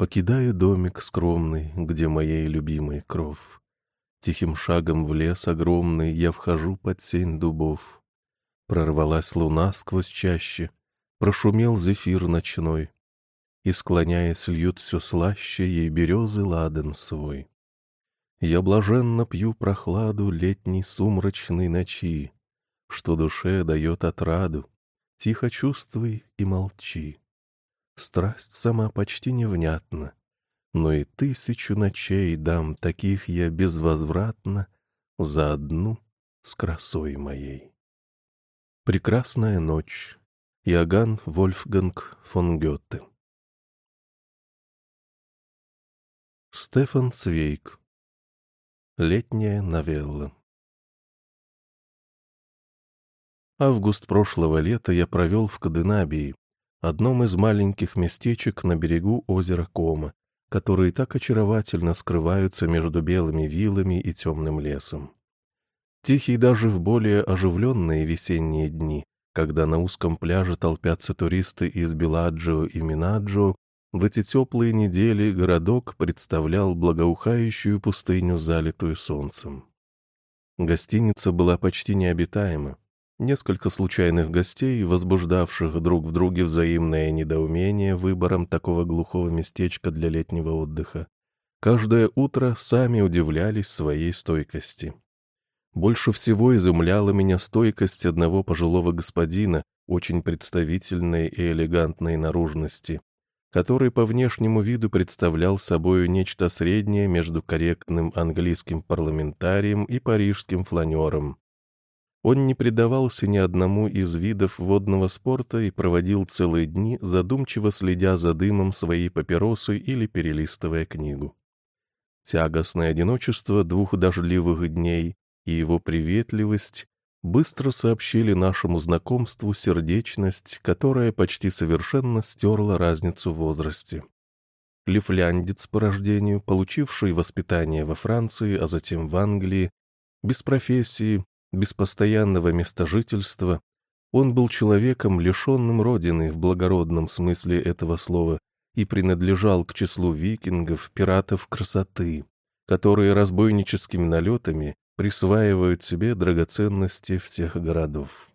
Покидаю домик скромный, где моей любимой кров. Тихим шагом в лес огромный я вхожу под сень дубов. Прорвалась луна сквозь чаще, прошумел зефир ночной, И, склоняясь, льют все слаще ей березы ладан свой. Я блаженно пью прохладу летней сумрачной ночи, Что душе дает отраду, тихо чувствуй и молчи. Страсть сама почти невнятна, но и тысячу ночей дам таких я безвозвратно за одну с красой моей. Прекрасная ночь. Иоганн Вольфганг фон Гёте Стефан Цвейк Летняя новелла Август прошлого лета я провел в Каденабии, одном из маленьких местечек на берегу озера Кома, которые так очаровательно скрываются между белыми вилами и темным лесом. Тихий даже в более оживленные весенние дни, когда на узком пляже толпятся туристы из Беладжио и Минаджио, в эти теплые недели городок представлял благоухающую пустыню, залитую солнцем. Гостиница была почти необитаема, Несколько случайных гостей, возбуждавших друг в друге взаимное недоумение выбором такого глухого местечка для летнего отдыха, каждое утро сами удивлялись своей стойкости. Больше всего изумляла меня стойкость одного пожилого господина, очень представительной и элегантной наружности, который по внешнему виду представлял собою нечто среднее между корректным английским парламентарием и парижским фланером. Он не предавался ни одному из видов водного спорта и проводил целые дни, задумчиво следя за дымом своей папиросы или перелистывая книгу. Тягостное одиночество двух дождливых дней и его приветливость быстро сообщили нашему знакомству сердечность, которая почти совершенно стерла разницу в возрасте. Лифляндец по рождению, получивший воспитание во Франции, а затем в Англии, без профессии, без постоянного места жительства, он был человеком, лишенным родины в благородном смысле этого слова, и принадлежал к числу викингов, пиратов красоты, которые разбойническими налетами присваивают себе драгоценности всех городов.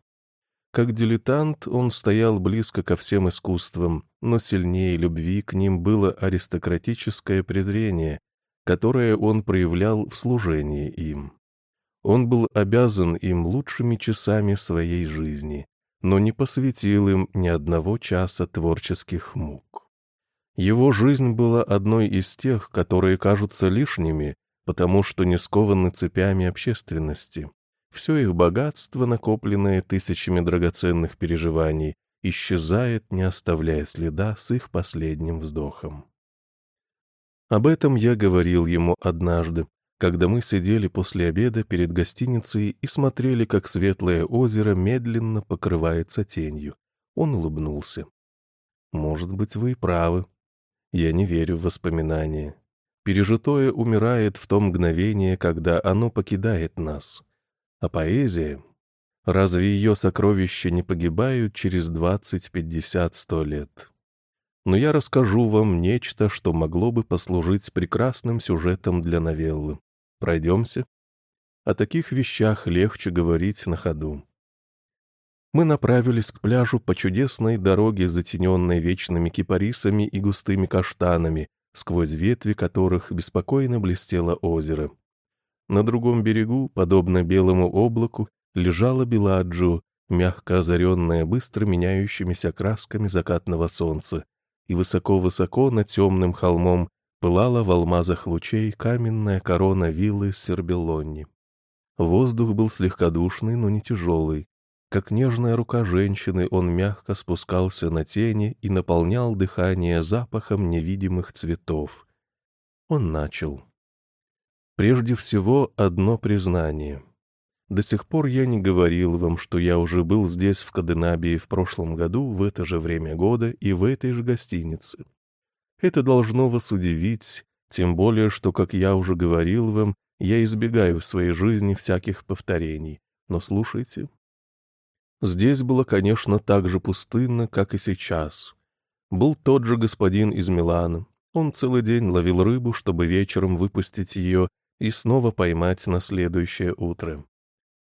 Как дилетант он стоял близко ко всем искусствам, но сильнее любви к ним было аристократическое презрение, которое он проявлял в служении им. Он был обязан им лучшими часами своей жизни, но не посвятил им ни одного часа творческих мук. Его жизнь была одной из тех, которые кажутся лишними, потому что не скованы цепями общественности. Все их богатство, накопленное тысячами драгоценных переживаний, исчезает, не оставляя следа с их последним вздохом. Об этом я говорил ему однажды, когда мы сидели после обеда перед гостиницей и смотрели, как светлое озеро медленно покрывается тенью. Он улыбнулся. «Может быть, вы и правы. Я не верю в воспоминания. Пережитое умирает в то мгновение, когда оно покидает нас. А поэзия? Разве ее сокровища не погибают через двадцать, пятьдесят, сто лет?» но я расскажу вам нечто, что могло бы послужить прекрасным сюжетом для новеллы. Пройдемся. О таких вещах легче говорить на ходу. Мы направились к пляжу по чудесной дороге, затененной вечными кипарисами и густыми каштанами, сквозь ветви которых беспокойно блестело озеро. На другом берегу, подобно белому облаку, лежала Беладжио, мягко озаренная быстро меняющимися красками закатного солнца, и высоко-высоко над темным холмом пылала в алмазах лучей каменная корона виллы Сербелонни. Воздух был слегка душный, но не тяжелый. Как нежная рука женщины, он мягко спускался на тени и наполнял дыхание запахом невидимых цветов. Он начал. Прежде всего, одно признание. До сих пор я не говорил вам, что я уже был здесь, в Каденабии, в прошлом году, в это же время года и в этой же гостинице. Это должно вас удивить, тем более, что, как я уже говорил вам, я избегаю в своей жизни всяких повторений. Но слушайте. Здесь было, конечно, так же пустынно, как и сейчас. Был тот же господин из Милана. Он целый день ловил рыбу, чтобы вечером выпустить ее и снова поймать на следующее утро.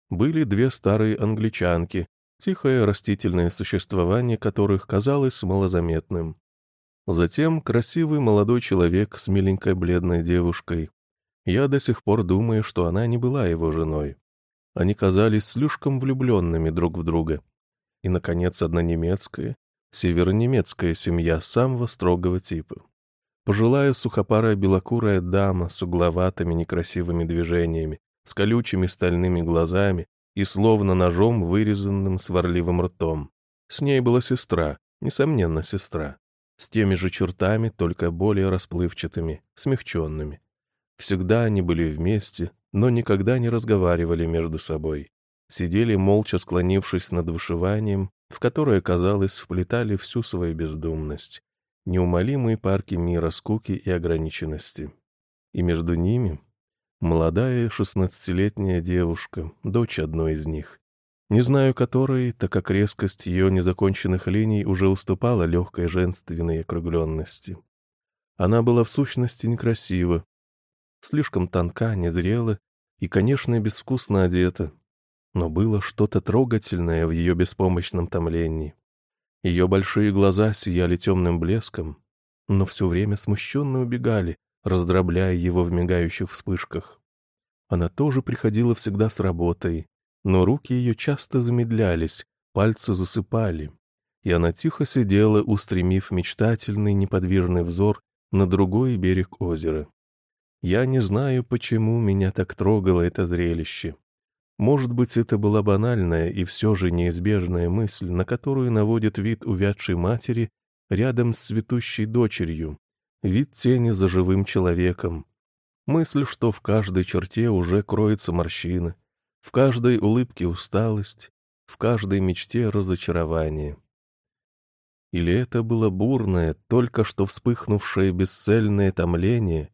Были две старые англичанки, тихое растительное существование которых казалось малозаметным. Затем красивый молодой человек с миленькой бледной девушкой. Я до сих пор думаю, что она не была его женой. Они казались слишком влюбленными друг в друга. И, наконец, одна немецкая, северонемецкая семья самого строгого типа. Пожилая сухопарая белокурая дама с угловатыми некрасивыми движениями, с колючими стальными глазами и словно ножом вырезанным сварливым ртом. С ней была сестра, несомненно, сестра, с теми же чертами, только более расплывчатыми, смягченными. Всегда они были вместе, но никогда не разговаривали между собой. Сидели молча склонившись над вышиванием, в которое, казалось, вплетали всю свою бездумность неумолимые парки мира скуки и ограниченности. И между ними молодая шестнадцатилетняя девушка, дочь одной из них. Не знаю которой, так как резкость ее незаконченных линий уже уступала легкой женственной округленности. Она была в сущности некрасива, слишком тонка, незрела и, конечно, безвкусно одета, но было что-то трогательное в ее беспомощном томлении. Ее большие глаза сияли темным блеском, но все время смущенно убегали, раздробляя его в мигающих вспышках. Она тоже приходила всегда с работой, но руки ее часто замедлялись, пальцы засыпали, и она тихо сидела, устремив мечтательный неподвижный взор на другой берег озера. Я не знаю, почему меня так трогало это зрелище. Может быть, это была банальная и все же неизбежная мысль, на которую наводит вид увядшей матери рядом с цветущей дочерью, вид тени за живым человеком. Мысль, что в каждой черте уже кроется морщина, в каждой улыбке усталость, в каждой мечте разочарование. Или это было бурное, только что вспыхнувшее бесцельное томление,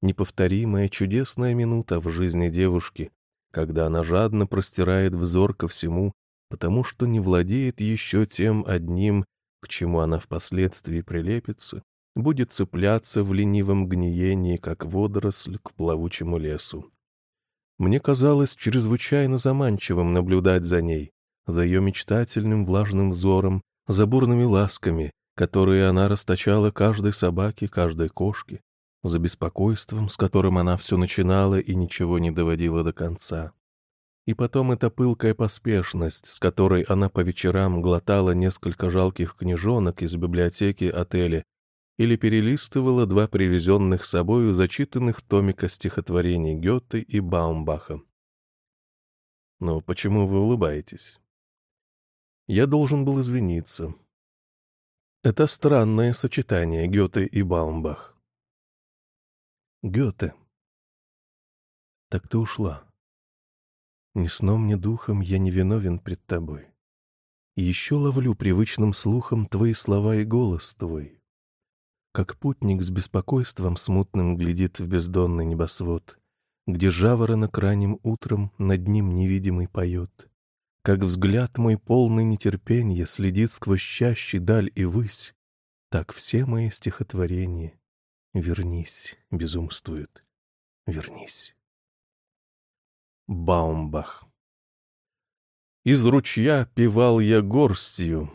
неповторимая чудесная минута в жизни девушки, когда она жадно простирает взор ко всему, потому что не владеет еще тем одним, к чему она впоследствии прилепится, будет цепляться в ленивом гниении, как водоросль к плавучему лесу. Мне казалось чрезвычайно заманчивым наблюдать за ней, за ее мечтательным влажным взором, за бурными ласками, которые она расточала каждой собаке, каждой кошке, за беспокойством, с которым она все начинала и ничего не доводила до конца. И потом эта пылкая поспешность, с которой она по вечерам глотала несколько жалких книжонок из библиотеки отеля или перелистывала два привезенных с собою зачитанных томика стихотворений Гёте и Баумбаха. «Но почему вы улыбаетесь?» Я должен был извиниться. Это странное сочетание Гёте и Баумбах. Гёте. Так ты ушла. Ни сном, ни духом я не виновен пред тобой. еще ловлю привычным слухом твои слова и голос твой. Как путник с беспокойством смутным глядит в бездонный небосвод, где жаворонок ранним утром над ним невидимый поет. Как взгляд мой полный нетерпенья следит сквозь чащи даль и высь, так все мои стихотворения Вернись, безумствует. Вернись. Баумбах. Из ручья пивал я горстью,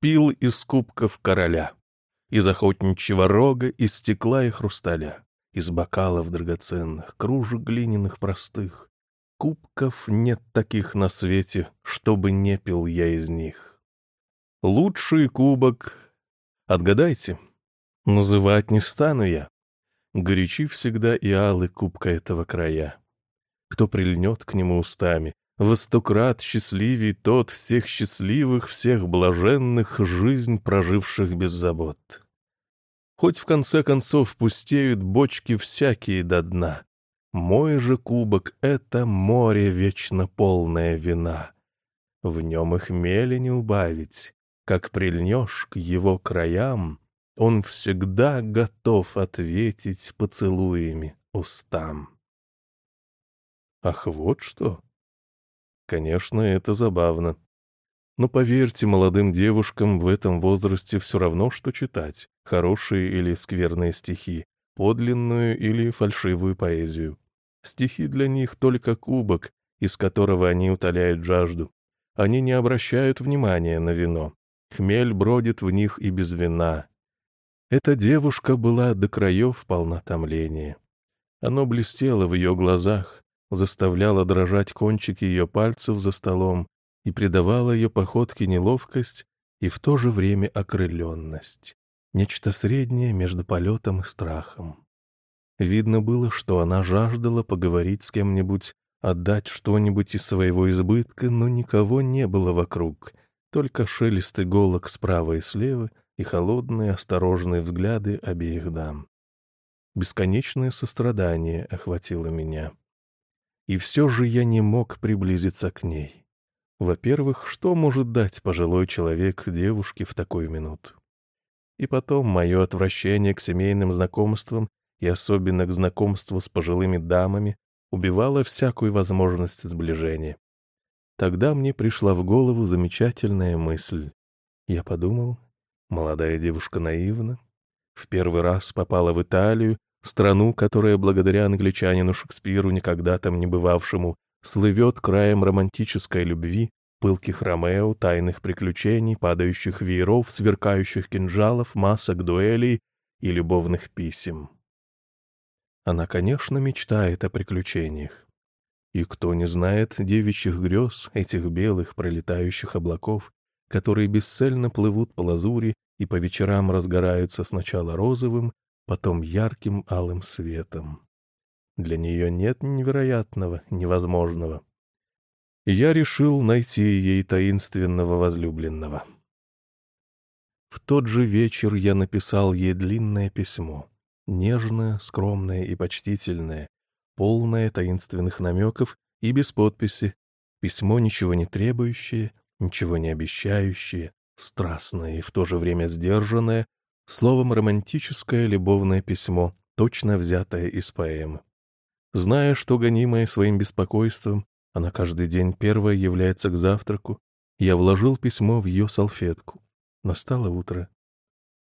пил из кубков короля, из охотничьего рога, из стекла и хрусталя, из бокалов драгоценных, кружек глиняных простых. Кубков нет таких на свете, чтобы не пил я из них. Лучший кубок, отгадайте, Называть не стану я. Горячи всегда и алы кубка этого края. Кто прильнет к нему устами, во сто крат счастливей тот всех счастливых, всех блаженных, жизнь проживших без забот. Хоть в конце концов пустеют бочки всякие до дна, мой же кубок — это море вечно полное вина. В нем их мели не убавить, как прильнешь к его краям, он всегда готов ответить поцелуями устам. Ах, вот что! Конечно, это забавно. Но поверьте, молодым девушкам в этом возрасте все равно, что читать, хорошие или скверные стихи, подлинную или фальшивую поэзию. Стихи для них только кубок, из которого они утоляют жажду. Они не обращают внимания на вино. Хмель бродит в них и без вина. Эта девушка была до краев полна томления. Оно блестело в ее глазах, заставляло дрожать кончики ее пальцев за столом и придавало ее походке неловкость и в то же время окрыленность. Нечто среднее между полетом и страхом. Видно было, что она жаждала поговорить с кем-нибудь, отдать что-нибудь из своего избытка, но никого не было вокруг, только шелест иголок справа и слева и холодные осторожные взгляды обеих дам. Бесконечное сострадание охватило меня. И все же я не мог приблизиться к ней. Во-первых, что может дать пожилой человек девушке в такую минуту? И потом мое отвращение к семейным знакомствам и особенно к знакомству с пожилыми дамами убивало всякую возможность сближения. Тогда мне пришла в голову замечательная мысль. Я подумал, молодая девушка наивна, в первый раз попала в Италию, страну, которая благодаря англичанину Шекспиру, никогда там не бывавшему, слывет краем романтической любви, пылких Ромео, тайных приключений, падающих вееров, сверкающих кинжалов, масок дуэлей и любовных писем. Она, конечно, мечтает о приключениях. И кто не знает девичьих грез, этих белых пролетающих облаков, которые бесцельно плывут по лазури и по вечерам разгораются сначала розовым, потом ярким алым светом. Для нее нет невероятного, невозможного. И я решил найти ей таинственного возлюбленного. В тот же вечер я написал ей длинное письмо, нежное, скромное и почтительное, полное таинственных намеков и без подписи, письмо ничего не требующее, ничего не обещающее, страстное и в то же время сдержанное, словом, романтическое любовное письмо, точно взятое из поэмы. Зная, что гонимая своим беспокойством, она каждый день первая является к завтраку, я вложил письмо в ее салфетку. Настало утро.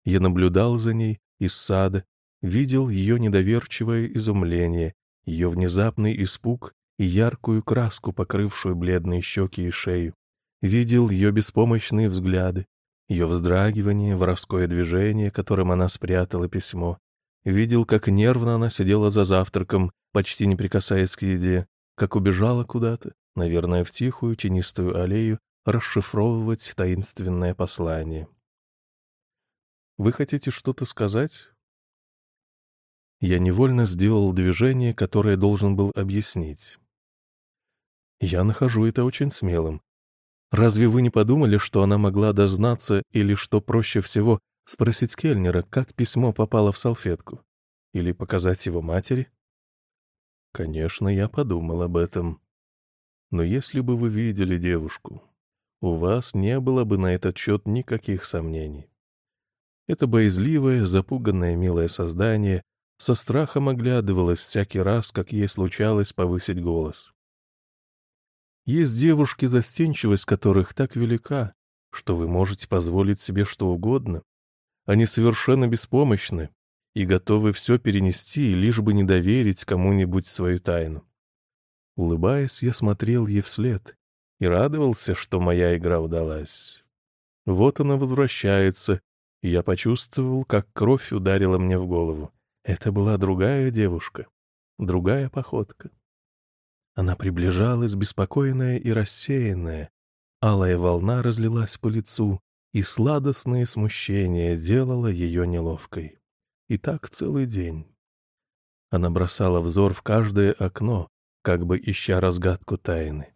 Я наблюдал за ней из сада, видел ее недоверчивое изумление, ее внезапный испуг и яркую краску, покрывшую бледные щеки и шею. Видел ее беспомощные взгляды, ее вздрагивание, воровское движение, которым она спрятала письмо. Видел, как нервно она сидела за завтраком, почти не прикасаясь к еде, как убежала куда-то, наверное, в тихую тенистую аллею, расшифровывать таинственное послание. «Вы хотите что-то сказать?» Я невольно сделал движение, которое должен был объяснить. Я нахожу это очень смелым. Разве вы не подумали, что она могла дознаться или, что проще всего, спросить Кельнера, как письмо попало в салфетку? Или показать его матери? Конечно, я подумал об этом. Но если бы вы видели девушку, у вас не было бы на этот счет никаких сомнений. Это боязливое, запуганное милое создание со страхом оглядывалась всякий раз, как ей случалось повысить голос. Есть девушки, застенчивость которых так велика, что вы можете позволить себе что угодно. Они совершенно беспомощны и готовы все перенести, лишь бы не доверить кому-нибудь свою тайну. Улыбаясь, я смотрел ей вслед и радовался, что моя игра удалась. Вот она возвращается, и я почувствовал, как кровь ударила мне в голову. Это была другая девушка, другая походка. Она приближалась, беспокойная и рассеянная. Алая волна разлилась по лицу, и сладостное смущение делало ее неловкой. И так целый день. Она бросала взор в каждое окно, как бы ища разгадку тайны.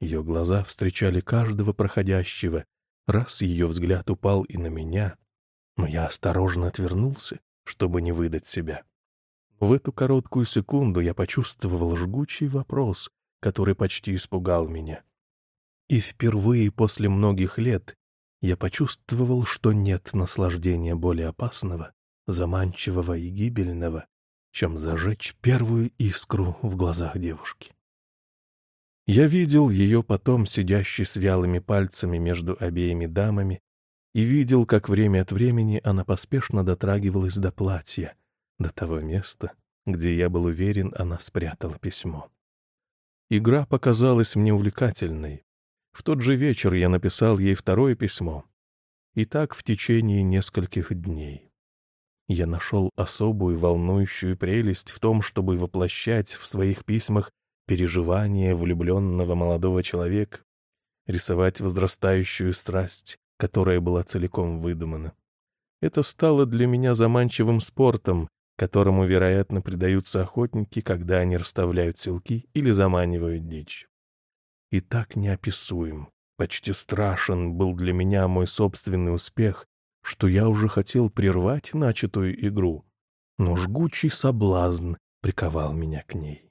Ее глаза встречали каждого проходящего. Раз ее взгляд упал и на меня, но я осторожно отвернулся, чтобы не выдать себя. В эту короткую секунду я почувствовал жгучий вопрос, который почти испугал меня. И впервые после многих лет я почувствовал, что нет наслаждения более опасного, заманчивого и гибельного, чем зажечь первую искру в глазах девушки. Я видел ее потом, сидящей с вялыми пальцами между обеими дамами, и видел, как время от времени она поспешно дотрагивалась до платья, до того места, где я был уверен, она спрятала письмо. Игра показалась мне увлекательной. В тот же вечер я написал ей второе письмо. И так в течение нескольких дней. Я нашел особую волнующую прелесть в том, чтобы воплощать в своих письмах переживания влюбленного молодого человека, рисовать возрастающую страсть, которая была целиком выдумана. Это стало для меня заманчивым спортом, которому, вероятно, предаются охотники, когда они расставляют селки или заманивают дичь. И так неописуем, почти страшен был для меня мой собственный успех, что я уже хотел прервать начатую игру. Но жгучий соблазн приковал меня к ней.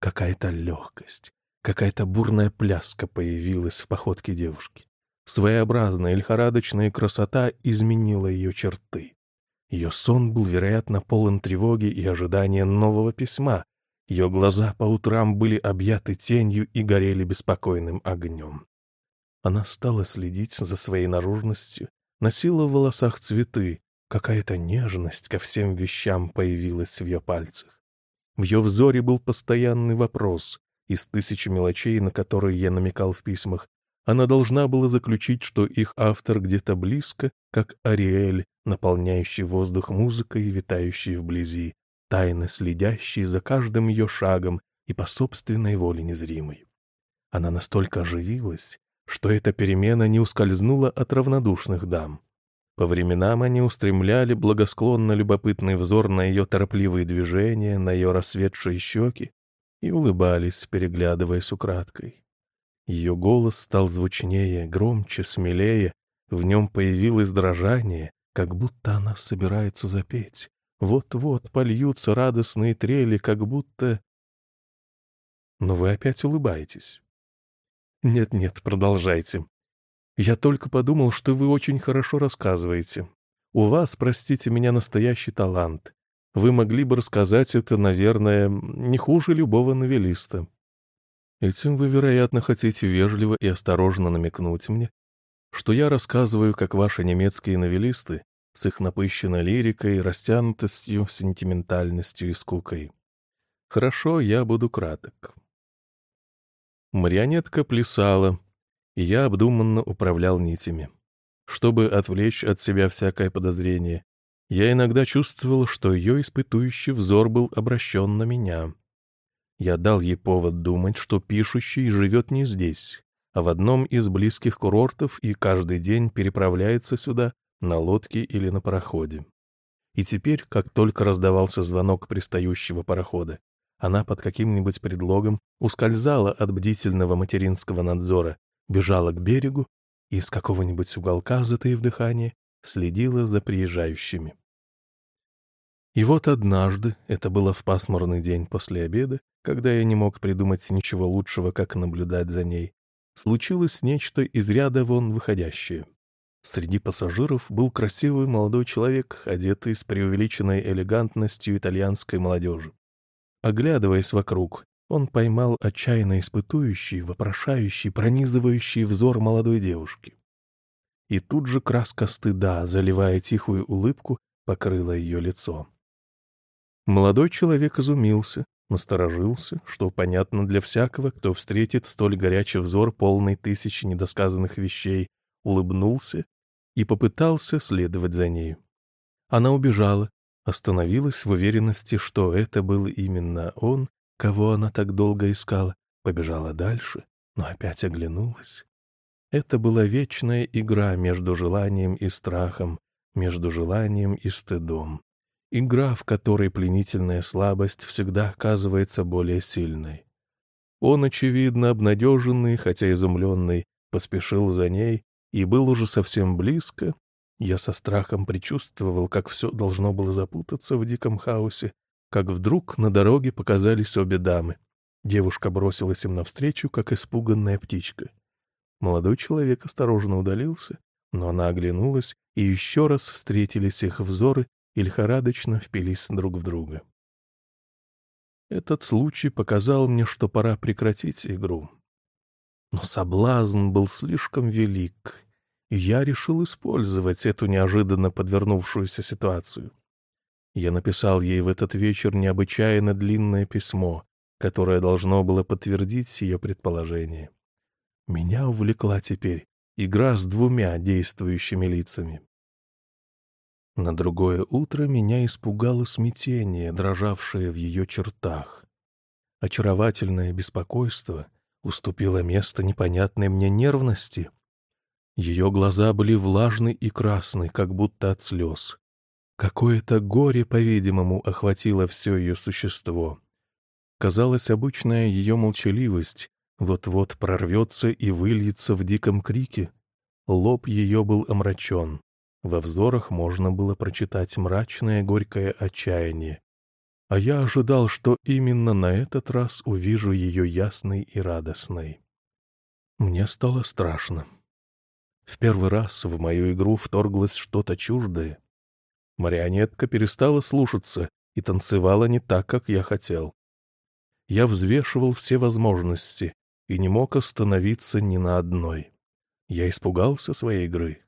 Какая-то легкость, какая-то бурная пляска появилась в походке девушки. Своеобразная лихорадочная красота изменила ее черты. Ее сон был, вероятно, полон тревоги и ожидания нового письма. Ее глаза по утрам были объяты тенью и горели беспокойным огнем. Она стала следить за своей наружностью, носила в волосах цветы, какая-то нежность ко всем вещам появилась в ее пальцах. В ее взоре был постоянный вопрос, из тысячи мелочей, на которые я намекал в письмах, она должна была заключить, что их автор где-то близко, как Ариэль, наполняющий воздух музыкой и витающий вблизи, тайно следящий за каждым ее шагом и по собственной воле незримой. Она настолько оживилась, что эта перемена не ускользнула от равнодушных дам. По временам они устремляли благосклонно любопытный взор на ее торопливые движения, на ее рассветшие щеки и улыбались, переглядываясь украдкой. Ее голос стал звучнее, громче, смелее, в нем появилось дрожание, как будто она собирается запеть. Вот-вот польются радостные трели, как будто... Но вы опять улыбаетесь. Нет-нет, продолжайте. Я только подумал, что вы очень хорошо рассказываете. У вас, простите меня, настоящий талант. Вы могли бы рассказать это, наверное, не хуже любого новелиста. Этим вы, вероятно, хотите вежливо и осторожно намекнуть мне, что я рассказываю, как ваши немецкие новеллисты, с их напыщенной лирикой, растянутостью, сентиментальностью и скукой. Хорошо, я буду краток. Марионетка плясала, и я обдуманно управлял нитями. Чтобы отвлечь от себя всякое подозрение, я иногда чувствовал, что ее испытующий взор был обращен на меня. Я дал ей повод думать, что пишущий живет не здесь, а в одном из близких курортов и каждый день переправляется сюда на лодке или на пароходе. И теперь, как только раздавался звонок пристающего парохода, она под каким-нибудь предлогом ускользала от бдительного материнского надзора, бежала к берегу и из какого-нибудь уголка, затаив дыхание, следила за приезжающими. И вот однажды, это было в пасмурный день после обеда, когда я не мог придумать ничего лучшего, как наблюдать за ней, случилось нечто из ряда вон выходящее. Среди пассажиров был красивый молодой человек, одетый с преувеличенной элегантностью итальянской молодежи. Оглядываясь вокруг, он поймал отчаянно испытующий, вопрошающий, пронизывающий взор молодой девушки. И тут же краска стыда, заливая тихую улыбку, покрыла ее лицо. Молодой человек изумился, насторожился, что понятно для всякого, кто встретит столь горячий взор, полный тысячи недосказанных вещей, улыбнулся и попытался следовать за нею. Она убежала, остановилась в уверенности, что это был именно он, кого она так долго искала, побежала дальше, но опять оглянулась. Это была вечная игра между желанием и страхом, между желанием и стыдом. Игра, в которой пленительная слабость всегда оказывается более сильной. Он, очевидно, обнадеженный, хотя изумленный, поспешил за ней и был уже совсем близко. Я со страхом предчувствовал, как все должно было запутаться в диком хаосе, как вдруг на дороге показались обе дамы. Девушка бросилась им навстречу, как испуганная птичка. Молодой человек осторожно удалился, но она оглянулась, и еще раз встретились их взоры, и лихорадочно впились друг в друга. Этот случай показал мне, что пора прекратить игру. Но соблазн был слишком велик, И я решил использовать эту неожиданно подвернувшуюся ситуацию. Я написал ей в этот вечер необычайно длинное письмо, которое должно было подтвердить ее предположение. Меня увлекла теперь игра с двумя действующими лицами. На другое утро меня испугало смятение, дрожавшее в ее чертах. Очаровательное беспокойство уступило место непонятной мне нервности. Ее глаза были влажны и красны, как будто от слез. Какое-то горе, по-видимому, охватило все ее существо. Казалось, обычная ее молчаливость вот-вот прорвется и выльется в диком крике. Лоб ее был омрачен. Во взорах можно было прочитать мрачное горькое отчаяние. А я ожидал, что именно на этот раз увижу ее ясной и радостной. Мне стало страшно. В первый раз в мою игру вторглось что-то чуждое. Марионетка перестала слушаться и танцевала не так, как я хотел. Я взвешивал все возможности и не мог остановиться ни на одной. Я испугался своей игры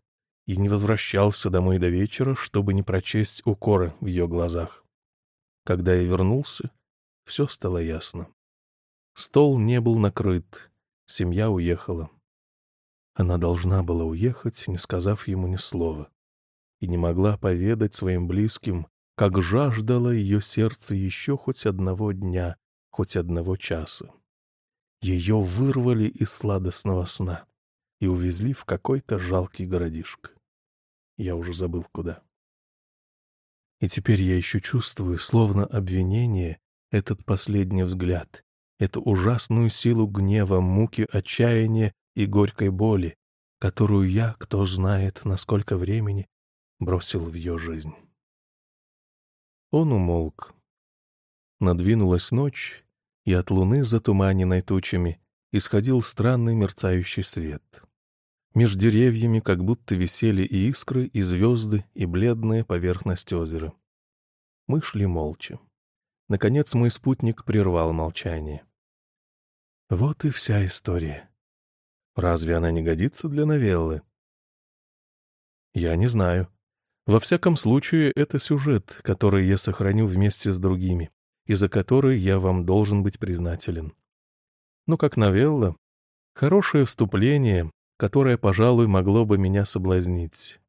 и не возвращался домой до вечера, чтобы не прочесть укоры в ее глазах. Когда я вернулся, все стало ясно. Стол не был накрыт, семья уехала. Она должна была уехать, не сказав ему ни слова, и не могла поведать своим близким, как жаждало ее сердце еще хоть одного дня, хоть одного часа. Ее вырвали из сладостного сна и увезли в какой-то жалкий городишко. Я уже забыл куда. И теперь я еще чувствую, словно обвинение, этот последний взгляд, эту ужасную силу гнева, муки, отчаяния и горькой боли, которую я, кто знает, на сколько времени, бросил в ее жизнь. Он умолк. Надвинулась ночь, и от луны, затуманенной тучами, исходил странный мерцающий свет. Меж деревьями как будто висели и искры, и звезды, и бледная поверхность озера. Мы шли молча. Наконец мой спутник прервал молчание. Вот и вся история. Разве она не годится для новеллы? Я не знаю. Во всяком случае, это сюжет, который я сохраню вместе с другими и за который я вам должен быть признателен. Ну, как новелла, хорошее вступление, которое, пожалуй, могло бы меня соблазнить.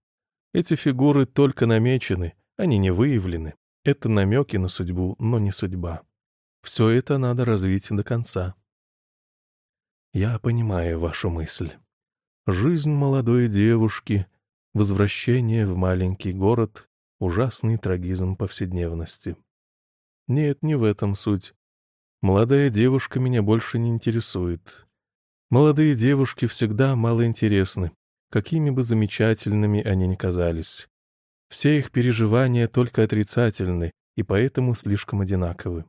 Эти фигуры только намечены, они не выявлены. Это намеки на судьбу, но не судьба. Все это надо развить до конца. Я понимаю вашу мысль. Жизнь молодой девушки, возвращение в маленький город, ужасный трагизм повседневности. Нет, не в этом суть. Молодая девушка меня больше не интересует. Молодые девушки всегда малоинтересны, какими бы замечательными они ни казались. Все их переживания только отрицательны и поэтому слишком одинаковы.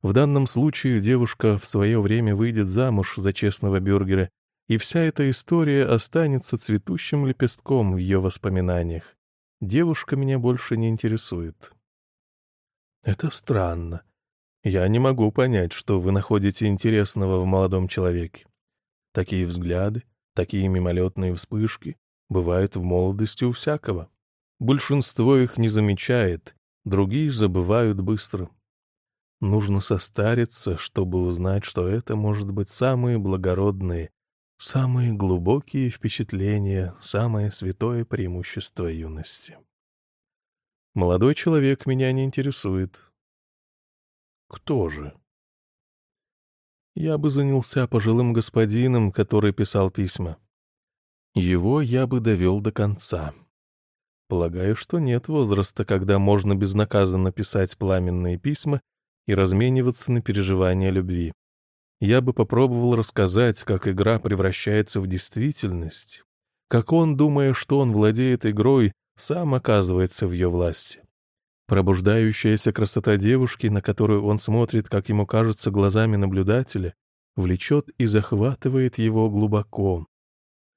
В данном случае девушка в свое время выйдет замуж за честного бюргера, и вся эта история останется цветущим лепестком в ее воспоминаниях. Девушка меня больше не интересует. Это странно. Я не могу понять, что вы находите интересного в молодом человеке. Такие взгляды, такие мимолетные вспышки бывают в молодости у всякого. Большинство их не замечает, другие забывают быстро. Нужно состариться, чтобы узнать, что это может быть самые благородные, самые глубокие впечатления, самое святое преимущество юности. Молодой человек меня не интересует. Кто же? Я бы занялся пожилым господином, который писал письма. Его я бы довел до конца. Полагаю, что нет возраста, когда можно безнаказанно писать пламенные письма и размениваться на переживания любви. Я бы попробовал рассказать, как игра превращается в действительность, как он, думая, что он владеет игрой, сам оказывается в ее власти. Пробуждающаяся красота девушки, на которую он смотрит, как ему кажется, глазами наблюдателя, влечет и захватывает его глубоко.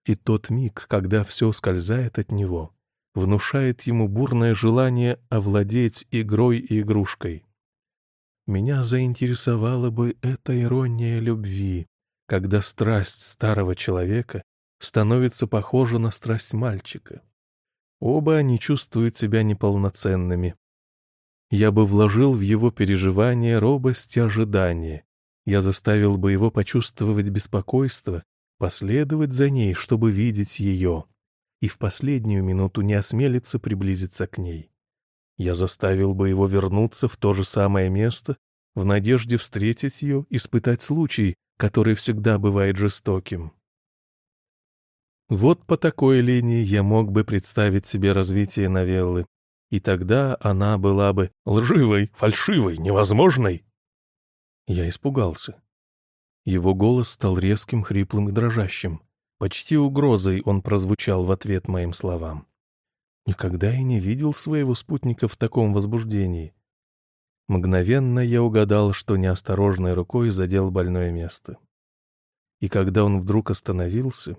И тот миг, когда все скользает от него, внушает ему бурное желание овладеть игрой и игрушкой. Меня заинтересовала бы эта ирония любви, когда страсть старого человека становится похожа на страсть мальчика. Оба они чувствуют себя неполноценными. Я бы вложил в его переживания робость и ожидание. Я заставил бы его почувствовать беспокойство, последовать за ней, чтобы видеть ее, и в последнюю минуту не осмелиться приблизиться к ней. Я заставил бы его вернуться в то же самое место, в надежде встретить ее, испытать случай, который всегда бывает жестоким. Вот по такой линии я мог бы представить себе развитие новеллы, и тогда она была бы лживой, фальшивой, невозможной. Я испугался. Его голос стал резким, хриплым и дрожащим. Почти угрозой он прозвучал в ответ моим словам. Никогда я не видел своего спутника в таком возбуждении. Мгновенно я угадал, что неосторожной рукой задел больное место. И когда он вдруг остановился,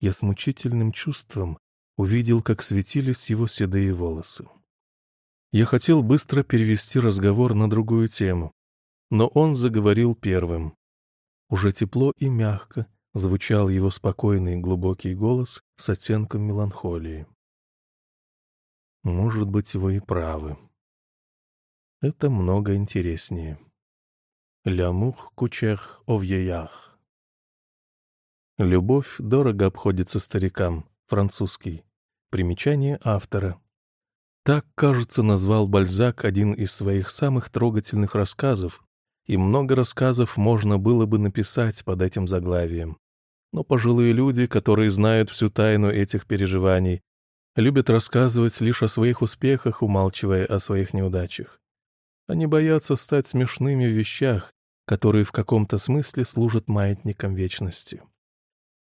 я с мучительным чувством увидел, как светились его седые волосы. Я хотел быстро перевести разговор на другую тему, но он заговорил первым. Уже тепло и мягко звучал его спокойный глубокий голос с оттенком меланхолии. Может быть, вы и правы. Это много интереснее. Лямух кучех овьеях. Любовь дорого обходится старикам. Французский. Примечание автора. Так, кажется, назвал Бальзак один из своих самых трогательных рассказов, и много рассказов можно было бы написать под этим заглавием. Но пожилые люди, которые знают всю тайну этих переживаний, любят рассказывать лишь о своих успехах, умалчивая о своих неудачах. Они боятся стать смешными в вещах, которые в каком-то смысле служат маятником вечности.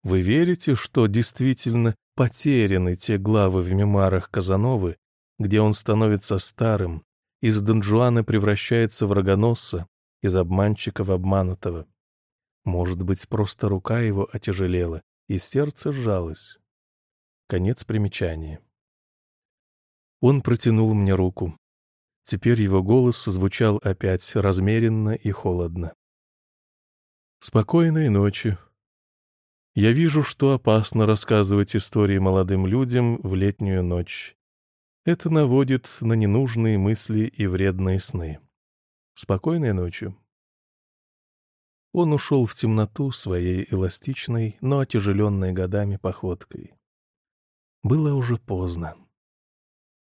Вы верите, что действительно потеряны те главы в мемуарах Казановы, где он становится старым, из Донжуана превращается в рогоносца, из обманщика в обманутого? Может быть, просто рука его отяжелела, и сердце сжалось. Конец примечания. Он протянул мне руку. Теперь его голос звучал опять размеренно и холодно. «Спокойной ночи. Я вижу, что опасно рассказывать истории молодым людям в летнюю ночь. Это наводит на ненужные мысли и вредные сны. Спокойной ночи». Он ушел в темноту своей эластичной, но отяжеленной годами походкой. Было уже поздно.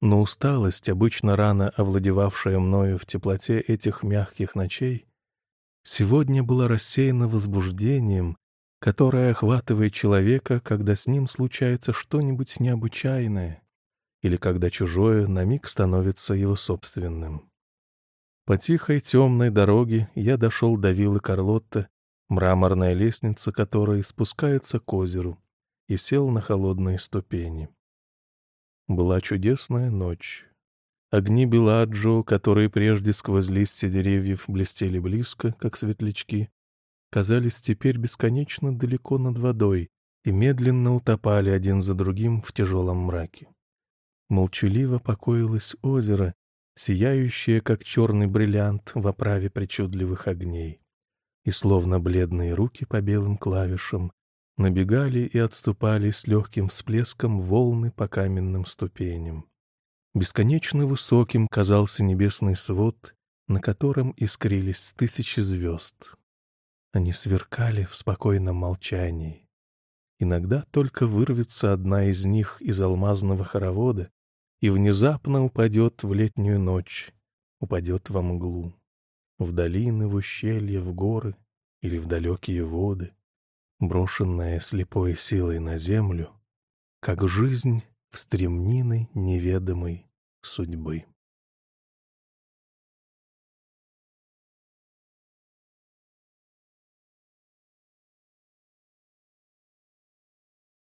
Но усталость, обычно рано овладевавшая мною в теплоте этих мягких ночей, сегодня была рассеяна возбуждением, которое охватывает человека, когда с ним случается что-нибудь необычайное или когда чужое на миг становится его собственным. По тихой темной дороге я дошел до виллы Карлотта, мраморная лестница которой спускается к озеру, и сел на холодные ступени. Была чудесная ночь. Огни Беладжо, которые прежде сквозь листья деревьев блестели близко, как светлячки, казались теперь бесконечно далеко над водой и медленно утопали один за другим в тяжелом мраке. Молчаливо покоилось озеро, сияющее, как черный бриллиант в оправе причудливых огней. И словно бледные руки по белым клавишам Набегали и отступали с легким всплеском волны по каменным ступеням. Бесконечно высоким казался небесный свод, на котором искрились тысячи звезд. Они сверкали в спокойном молчании. Иногда только вырвется одна из них из алмазного хоровода и внезапно упадет в летнюю ночь, упадет во мглу, в долины, в ущелья, в горы или в далекие воды брошенная слепой силой на землю, как жизнь в стремнины неведомой судьбы.